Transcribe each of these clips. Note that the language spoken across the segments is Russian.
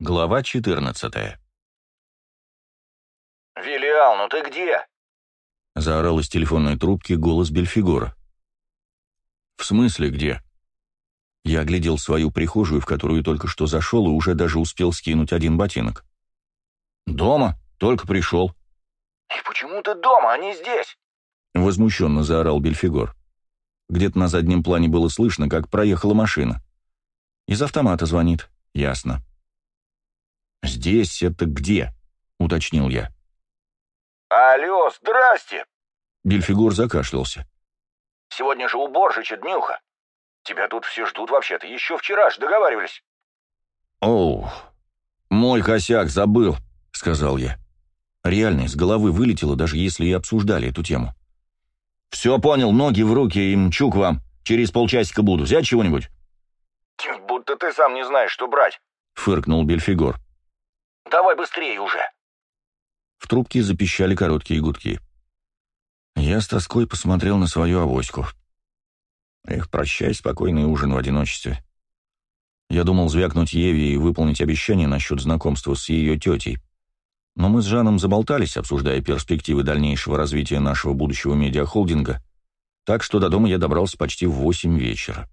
Глава 14 «Вилиал, ну ты где?» — заорал из телефонной трубки голос Бельфигора. «В смысле где?» Я оглядел свою прихожую, в которую только что зашел, и уже даже успел скинуть один ботинок. «Дома, только пришел». «И почему ты дома, а не здесь?» — возмущенно заорал Бельфигор. Где-то на заднем плане было слышно, как проехала машина. Из автомата звонит. Ясно. «Здесь это где?» — уточнил я. «Алло, здрасте!» Бельфигор закашлялся. «Сегодня же уборщича днюха. Тебя тут все ждут вообще-то. Еще вчера же договаривались». «Оу, мой косяк, забыл», — сказал я. Реально, из головы вылетело, даже если и обсуждали эту тему. «Все понял, ноги в руки и мчу к вам. Через полчасика буду. Взять чего-нибудь?» «Будто ты сам не знаешь, что брать», — фыркнул Бельфигор. Давай быстрее уже!» В трубке запищали короткие гудки. Я с тоской посмотрел на свою авоську. Эх, прощай, спокойный ужин в одиночестве. Я думал звякнуть Еве и выполнить обещание насчет знакомства с ее тетей. Но мы с Жаном заболтались, обсуждая перспективы дальнейшего развития нашего будущего медиахолдинга, так что до дома я добрался почти в восемь вечера.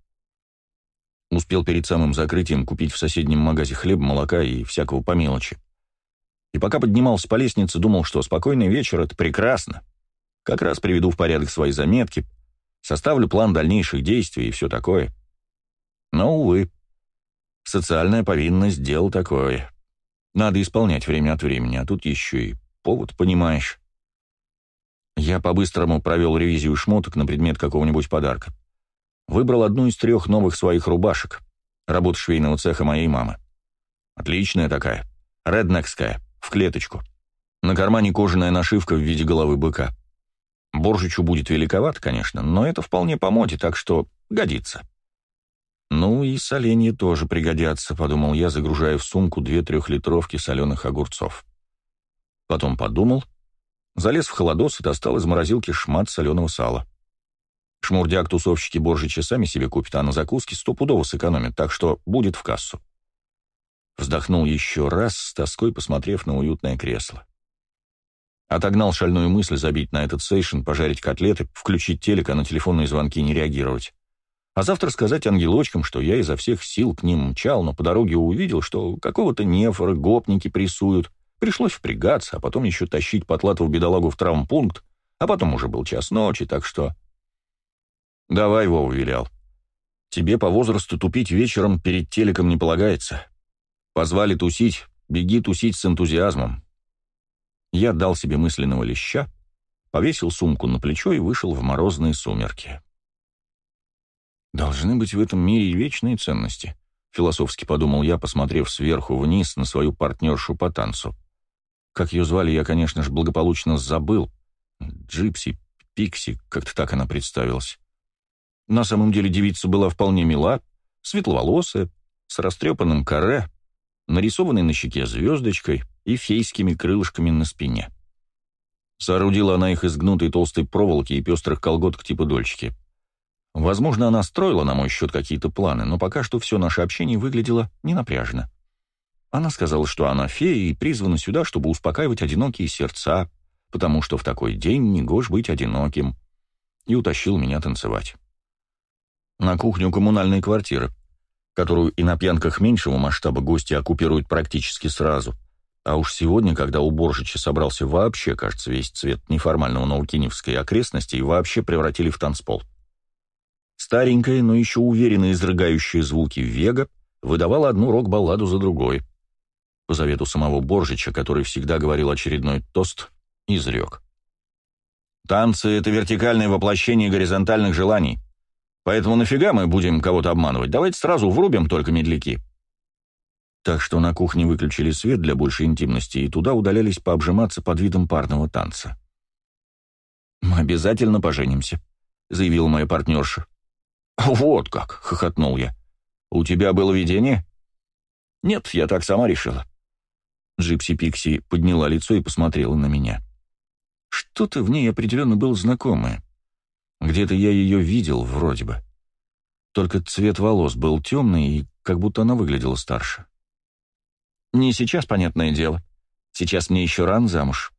Успел перед самым закрытием купить в соседнем магазе хлеб, молока и всякого по мелочи. И пока поднимался по лестнице, думал, что спокойный вечер — это прекрасно. Как раз приведу в порядок свои заметки, составлю план дальнейших действий и все такое. Но, увы, социальная повинность — дело такое. Надо исполнять время от времени, а тут еще и повод, понимаешь. Я по-быстрому провел ревизию шмоток на предмет какого-нибудь подарка. Выбрал одну из трех новых своих рубашек. Работа швейного цеха моей мамы. Отличная такая. Реднекская. В клеточку. На кармане кожаная нашивка в виде головы быка. Боржичу будет великоват, конечно, но это вполне по моде, так что годится. Ну и соленья тоже пригодятся, подумал я, загружая в сумку две трехлитровки соленых огурцов. Потом подумал, залез в холодос и достал из морозилки шмат соленого сала. Шмурдяк-тусовщики боржичи сами себе купят, а на закуски стопудово сэкономят, так что будет в кассу. Вздохнул еще раз, с тоской посмотрев на уютное кресло. Отогнал шальную мысль забить на этот сейшн, пожарить котлеты, включить телек, а на телефонные звонки не реагировать. А завтра сказать ангелочкам, что я изо всех сил к ним мчал, но по дороге увидел, что какого-то нефора гопники прессуют. Пришлось впрягаться, а потом еще тащить потлатого бедолагу в травмпункт, а потом уже был час ночи, так что «Давай, Вова, вилял. Тебе по возрасту тупить вечером перед телеком не полагается. Позвали тусить, беги тусить с энтузиазмом». Я дал себе мысленного леща, повесил сумку на плечо и вышел в морозные сумерки. «Должны быть в этом мире и вечные ценности», — философски подумал я, посмотрев сверху вниз на свою партнершу по танцу. Как ее звали, я, конечно же, благополучно забыл. Джипси, Пикси, как-то так она представилась. На самом деле девица была вполне мила, светловолосая, с растрепанным каре, нарисованной на щеке звездочкой и фейскими крылышками на спине. Соорудила она их из гнутой толстой проволоки и пестрых колготок типа дольчики. Возможно, она строила на мой счет какие-то планы, но пока что все наше общение выглядело ненапряжно. Она сказала, что она фея и призвана сюда, чтобы успокаивать одинокие сердца, потому что в такой день не гож быть одиноким, и утащил меня танцевать на кухню коммунальной квартиры, которую и на пьянках меньшего масштаба гости оккупируют практически сразу. А уж сегодня, когда у Боржича собрался вообще, кажется, весь цвет неформального наукиневской окрестности и вообще превратили в танцпол. Старенькая, но еще уверенно изрыгающая звуки Вега выдавала одну рок-балладу за другой. По завету самого Боржича, который всегда говорил очередной тост, изрек. «Танцы — это вертикальное воплощение горизонтальных желаний. Поэтому нафига мы будем кого-то обманывать? Давайте сразу врубим только медляки. Так что на кухне выключили свет для большей интимности, и туда удалялись пообжиматься под видом парного танца. «Мы обязательно поженимся», — заявила моя партнерша. «Вот как!» — хохотнул я. «У тебя было видение?» «Нет, я так сама решила». Джипси Пикси подняла лицо и посмотрела на меня. Что-то в ней определенно было знакомое. Где-то я ее видел, вроде бы. Только цвет волос был темный, и как будто она выглядела старше. Не сейчас, понятное дело. Сейчас мне еще рано замуж.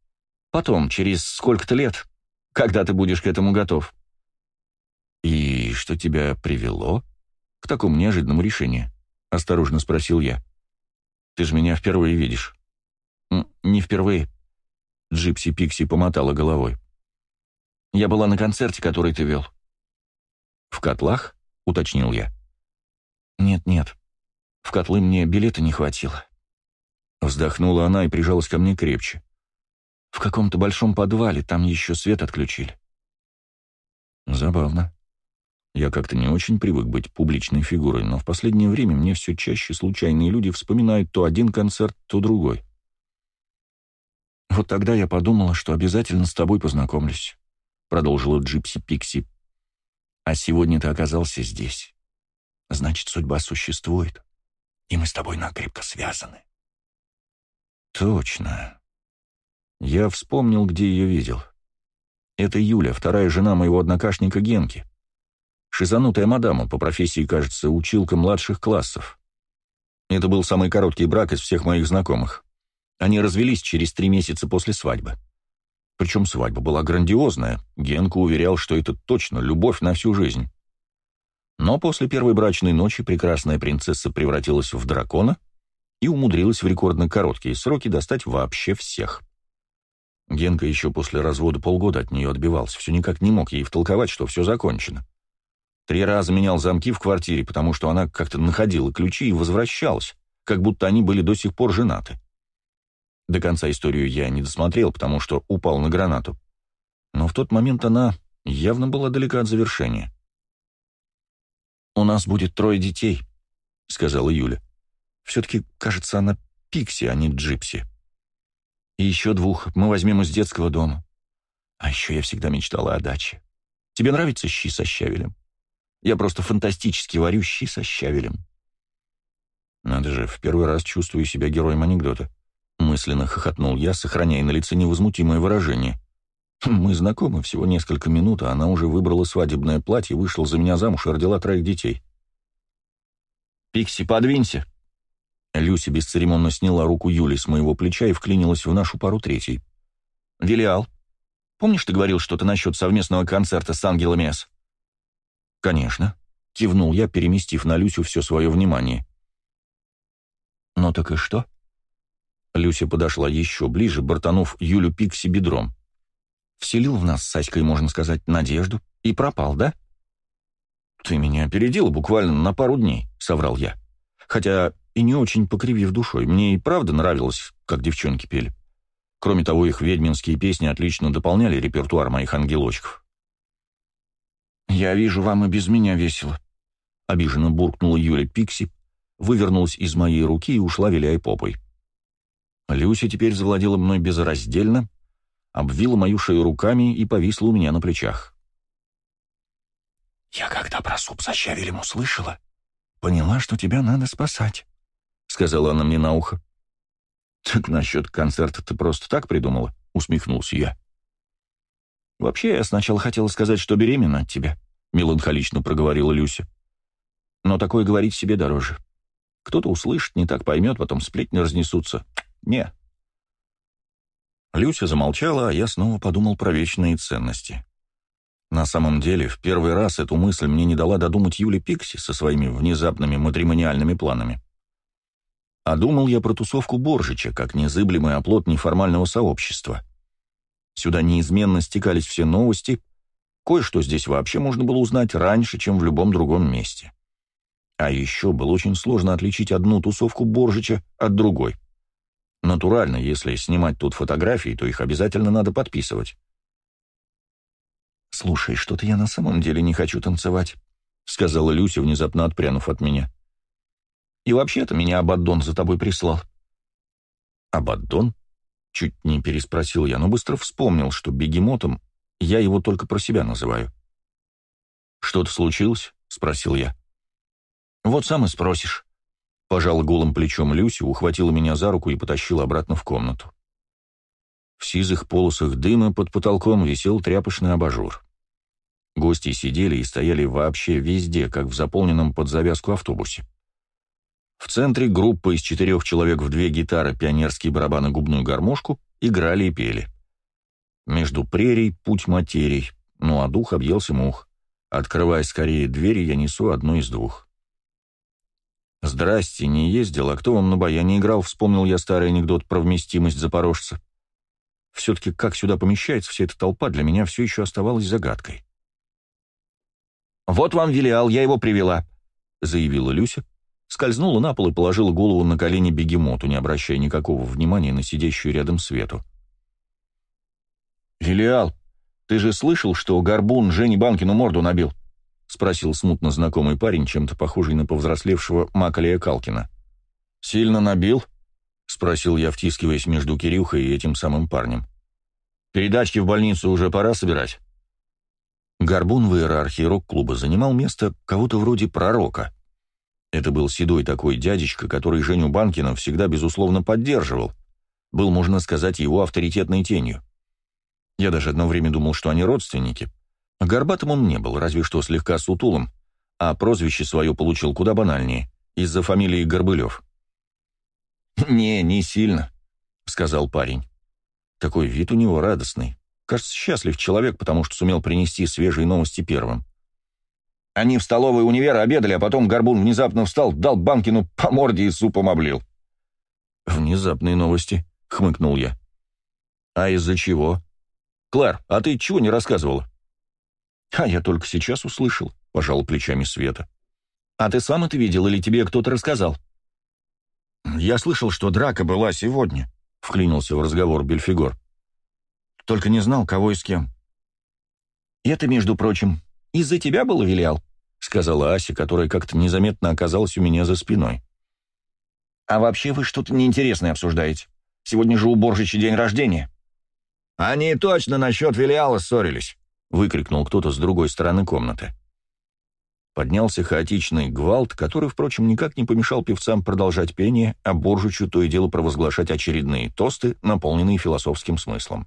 Потом, через сколько-то лет, когда ты будешь к этому готов. И что тебя привело к такому неожиданному решению? Осторожно спросил я. Ты же меня впервые видишь. Не впервые. Джипси Пикси помотала головой. Я была на концерте, который ты вел. В котлах? Уточнил я. Нет-нет, в котлы мне билета не хватило. Вздохнула она и прижалась ко мне крепче. В каком-то большом подвале, там еще свет отключили. Забавно. Я как-то не очень привык быть публичной фигурой, но в последнее время мне все чаще случайные люди вспоминают то один концерт, то другой. «Вот тогда я подумала, что обязательно с тобой познакомлюсь», — продолжила Джипси Пикси. «А сегодня ты оказался здесь. Значит, судьба существует, и мы с тобой накрепко связаны». «Точно. Я вспомнил, где ее видел. Это Юля, вторая жена моего однокашника Генки. Шизанутая мадама, по профессии, кажется, училка младших классов. Это был самый короткий брак из всех моих знакомых. Они развелись через три месяца после свадьбы. Причем свадьба была грандиозная. Генка уверял, что это точно любовь на всю жизнь. Но после первой брачной ночи прекрасная принцесса превратилась в дракона и умудрилась в рекордно короткие сроки достать вообще всех. Генка еще после развода полгода от нее отбивался, все никак не мог ей втолковать, что все закончено. Три раза менял замки в квартире, потому что она как-то находила ключи и возвращалась, как будто они были до сих пор женаты. До конца историю я не досмотрел, потому что упал на гранату. Но в тот момент она явно была далека от завершения. «У нас будет трое детей», — сказала Юля. «Все-таки, кажется, она Пикси, а не Джипси». И еще двух мы возьмем из детского дома. А еще я всегда мечтала о даче. Тебе нравится щи со щавелем? Я просто фантастически варю щи со щавелем. Надо же, в первый раз чувствую себя героем анекдота. Мысленно хохотнул я, сохраняя на лице невозмутимое выражение. Мы знакомы всего несколько минут, а она уже выбрала свадебное платье, вышла за меня замуж и родила троих детей. «Пикси, подвинься!» Люся бесцеремонно сняла руку Юли с моего плеча и вклинилась в нашу пару третий. «Велиал, помнишь, ты говорил что-то насчет совместного концерта с ангелами С?» «Конечно», — кивнул я, переместив на Люсю все свое внимание. «Ну так и что?» Люся подошла еще ближе, бортанув Юлю Пикси бедром. «Вселил в нас с Саськой, можно сказать, надежду и пропал, да?» «Ты меня опередила буквально на пару дней», — соврал я. «Хотя и не очень покривив душой. Мне и правда нравилось, как девчонки пели. Кроме того, их ведьминские песни отлично дополняли репертуар моих ангелочков. «Я вижу, вам и без меня весело», — обиженно буркнула Юля Пикси, вывернулась из моей руки и ушла, виляя попой. Люся теперь завладела мной безраздельно, обвила мою шею руками и повисла у меня на плечах. «Я когда про суп со щавелем услышала, поняла, что тебя надо спасать», — сказала она мне на ухо. «Так насчет концерта ты просто так придумала?» — усмехнулся я. «Вообще, я сначала хотела сказать, что беременна от тебя», — меланхолично проговорила Люся. «Но такое говорить себе дороже. Кто-то услышит, не так поймет, потом сплетни разнесутся. Не». Люся замолчала, а я снова подумал про вечные ценности. На самом деле, в первый раз эту мысль мне не дала додумать Юли Пикси со своими внезапными матримониальными планами. А думал я про тусовку Боржича, как незыблемый оплот неформального сообщества. Сюда неизменно стекались все новости, кое-что здесь вообще можно было узнать раньше, чем в любом другом месте. А еще было очень сложно отличить одну тусовку Боржича от другой. Натурально, если снимать тут фотографии, то их обязательно надо подписывать. «Слушай, что-то я на самом деле не хочу танцевать», — сказала Люся, внезапно отпрянув от меня. И вообще-то меня Абаддон за тобой прислал». «Абаддон?» — чуть не переспросил я, но быстро вспомнил, что бегемотом я его только про себя называю. «Что-то случилось?» — спросил я. «Вот сам и спросишь». Пожал голым плечом Люси, ухватила меня за руку и потащила обратно в комнату. В сизых полосах дыма под потолком висел тряпочный абажур. Гости сидели и стояли вообще везде, как в заполненном под завязку автобусе. В центре группа из четырех человек в две гитары, пионерский барабан и губную гармошку играли и пели. Между прерий путь материй, ну а дух объелся мух. Открывай скорее двери, я несу одну из двух. «Здрасте, не ездил, а кто вам на баяне играл?» — вспомнил я старый анекдот про вместимость запорожца. Все-таки как сюда помещается вся эта толпа, для меня все еще оставалась загадкой. «Вот вам Велиал, я его привела», — заявила Люся, скользнула на пол и положила голову на колени бегемоту, не обращая никакого внимания на сидящую рядом Свету. «Велиал, ты же слышал, что Горбун Жене Банкину морду набил?» — спросил смутно знакомый парень, чем-то похожий на повзрослевшего Макалия Калкина. «Сильно набил?» — спросил я, втискиваясь между Кирюхой и этим самым парнем. «Передачки в больницу уже пора собирать?» Горбун в иерархии рок-клуба занимал место кого-то вроде пророка. Это был седой такой дядечка, который Женю Банкина всегда безусловно поддерживал. Был, можно сказать, его авторитетной тенью. Я даже одно время думал, что они родственники. Горбатым он не был, разве что слегка сутулым, а прозвище свое получил куда банальнее, из-за фамилии Горбылев. «Не, не сильно», — сказал парень. Такой вид у него радостный. Кажется, счастлив человек, потому что сумел принести свежие новости первым. Они в столовой универа обедали, а потом Горбун внезапно встал, дал Банкину по морде и супом облил. «Внезапные новости», — хмыкнул я. «А из-за чего?» «Клэр, а ты чего не рассказывала?» «А я только сейчас услышал», — пожал плечами Света. «А ты сам это видел или тебе кто-то рассказал?» «Я слышал, что драка была сегодня», — вклинился в разговор Бельфигор. «Только не знал, кого и с кем». «Это, между прочим, из-за тебя было, Вилял?» — сказала Ася, которая как-то незаметно оказалась у меня за спиной. «А вообще вы что-то неинтересное обсуждаете. Сегодня же у день рождения». «Они точно насчет Вилиала ссорились», — выкрикнул кто-то с другой стороны комнаты. Поднялся хаотичный гвалт, который, впрочем, никак не помешал певцам продолжать пение, а Боржичу то и дело провозглашать очередные тосты, наполненные философским смыслом.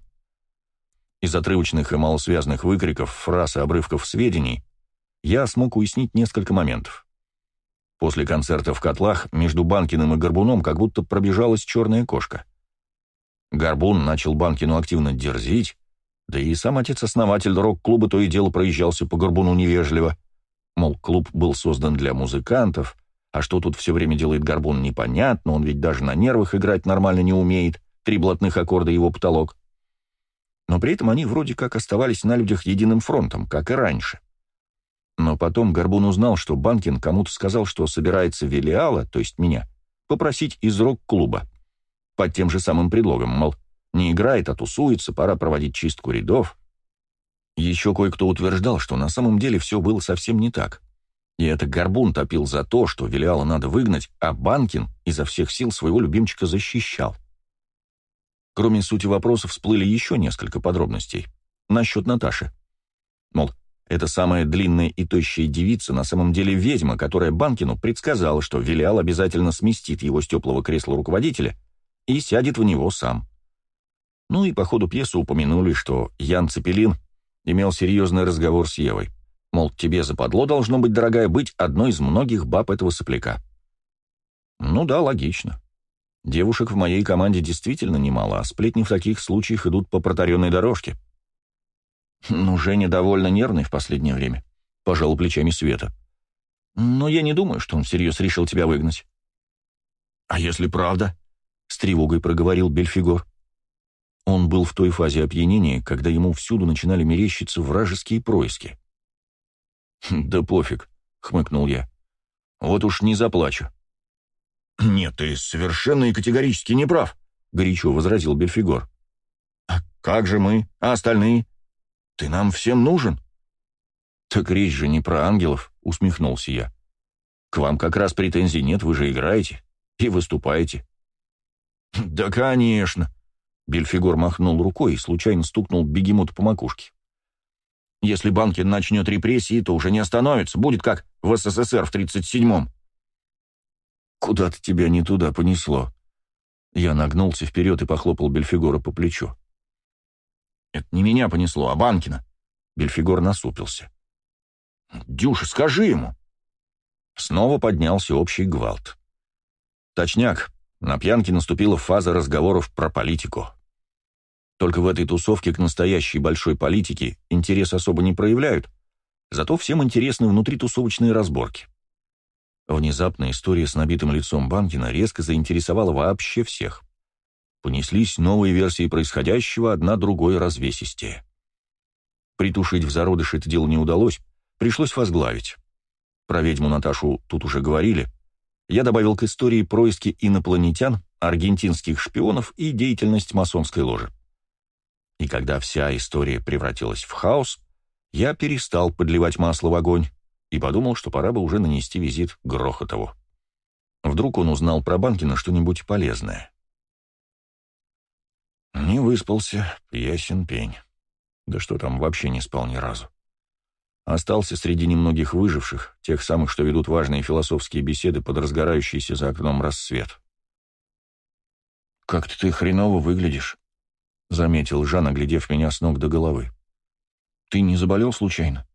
Из отрывочных и малосвязных выкриков, фраз и обрывков сведений я смог уяснить несколько моментов. После концерта в котлах между Банкиным и Горбуном как будто пробежалась черная кошка. Горбун начал Банкину активно дерзить, да и сам отец-основатель рок-клуба то и дело проезжался по Горбуну невежливо. Мол, клуб был создан для музыкантов, а что тут все время делает Горбун, непонятно, он ведь даже на нервах играть нормально не умеет, три блатных аккорда его потолок но при этом они вроде как оставались на людях единым фронтом, как и раньше. Но потом Горбун узнал, что Банкин кому-то сказал, что собирается Велиала, то есть меня, попросить из рок-клуба. Под тем же самым предлогом, мол, не играет, а тусуется, пора проводить чистку рядов. Еще кое-кто утверждал, что на самом деле все было совсем не так. И это Горбун топил за то, что Велиала надо выгнать, а Банкин изо всех сил своего любимчика защищал. Кроме сути вопроса всплыли еще несколько подробностей. Насчет Наташи. Мол, эта самая длинная и тощая девица на самом деле ведьма, которая Банкину предсказала, что Вилиал обязательно сместит его с теплого кресла руководителя и сядет в него сам. Ну и по ходу пьесы упомянули, что Ян Цепелин имел серьезный разговор с Евой. Мол, тебе западло должно быть, дорогая, быть одной из многих баб этого сопляка. Ну да, логично. Девушек в моей команде действительно немало, а сплетни в таких случаях идут по протаренной дорожке. Ну, Женя довольно нервный в последнее время, — пожал плечами Света. Но я не думаю, что он всерьез решил тебя выгнать. А если правда? — с тревогой проговорил Бельфигор. Он был в той фазе опьянения, когда ему всюду начинали мерещиться вражеские происки. «Да пофиг», — хмыкнул я. «Вот уж не заплачу. «Нет, ты совершенно и категорически не прав», — горячо возразил Бельфигор. «А как же мы, а остальные? Ты нам всем нужен». «Так речь же не про ангелов», — усмехнулся я. «К вам как раз претензий нет, вы же играете и выступаете». «Да, конечно», — Бельфигор махнул рукой и случайно стукнул бегемот по макушке. «Если Банкин начнет репрессии, то уже не остановится, будет как в СССР в 37-м». «Куда-то тебя не туда понесло». Я нагнулся вперед и похлопал Бельфигора по плечу. «Это не меня понесло, а Банкина». Бельфигор насупился. «Дюша, скажи ему». Снова поднялся общий гвалт. Точняк, на пьянке наступила фаза разговоров про политику. Только в этой тусовке к настоящей большой политике интерес особо не проявляют, зато всем интересны внутритусовочные разборки. Внезапно история с набитым лицом Банкина резко заинтересовала вообще всех. Понеслись новые версии происходящего, одна другой развесистее. Притушить в зародыше это дело не удалось, пришлось возглавить. Про ведьму Наташу тут уже говорили. Я добавил к истории происки инопланетян, аргентинских шпионов и деятельность масонской ложи. И когда вся история превратилась в хаос, я перестал подливать масло в огонь и подумал, что пора бы уже нанести визит Грохотову. Вдруг он узнал про Банкина что-нибудь полезное. Не выспался, ясен пень. Да что там, вообще не спал ни разу. Остался среди немногих выживших, тех самых, что ведут важные философские беседы под разгорающийся за окном рассвет. «Как-то ты хреново выглядишь», — заметил Жан, оглядев меня с ног до головы. «Ты не заболел случайно?»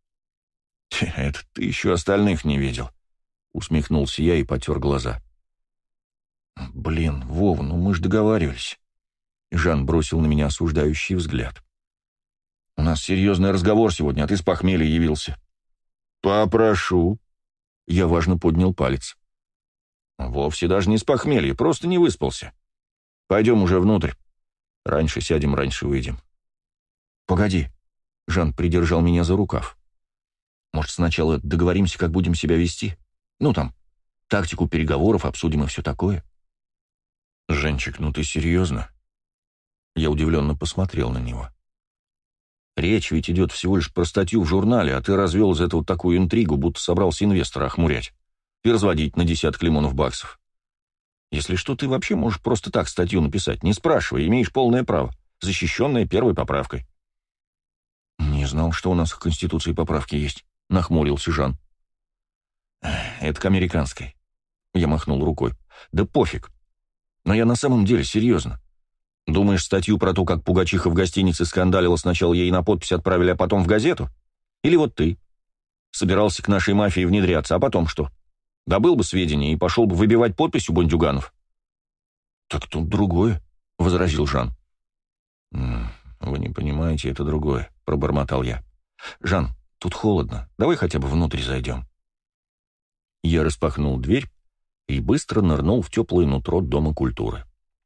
«Это ты еще остальных не видел», — усмехнулся я и потер глаза. «Блин, Вова, ну мы ж договаривались». Жан бросил на меня осуждающий взгляд. «У нас серьезный разговор сегодня, а ты с похмелья явился». «Попрошу». Я важно поднял палец. «Вовсе даже не с похмелья, просто не выспался. Пойдем уже внутрь. Раньше сядем, раньше выйдем». «Погоди». Жан придержал меня за рукав. «Может, сначала договоримся, как будем себя вести? Ну, там, тактику переговоров обсудим и все такое». «Женчик, ну ты серьезно?» Я удивленно посмотрел на него. Речь ведь идет всего лишь про статью в журнале, а ты развел из этого такую интригу, будто собрался инвестора охмурять и разводить на десяток лимонов баксов. Если что, ты вообще можешь просто так статью написать, не спрашивая, имеешь полное право, защищенное первой поправкой. «Не знал, что у нас в Конституции поправки есть», — нахмурился Жан. «Это к американской». Я махнул рукой. «Да пофиг. Но я на самом деле серьезно. Думаешь, статью про то, как Пугачиха в гостинице скандалила, сначала ей на подпись отправили, а потом в газету? Или вот ты? Собирался к нашей мафии внедряться, а потом что? Добыл бы сведения и пошел бы выбивать подпись у бандюганов. «Так тут другое», — возразил Жан. «Вы не понимаете, это другое», — пробормотал я. «Жан, тут холодно. Давай хотя бы внутрь зайдем». Я распахнул дверь и быстро нырнул в теплое нутро Дома культуры.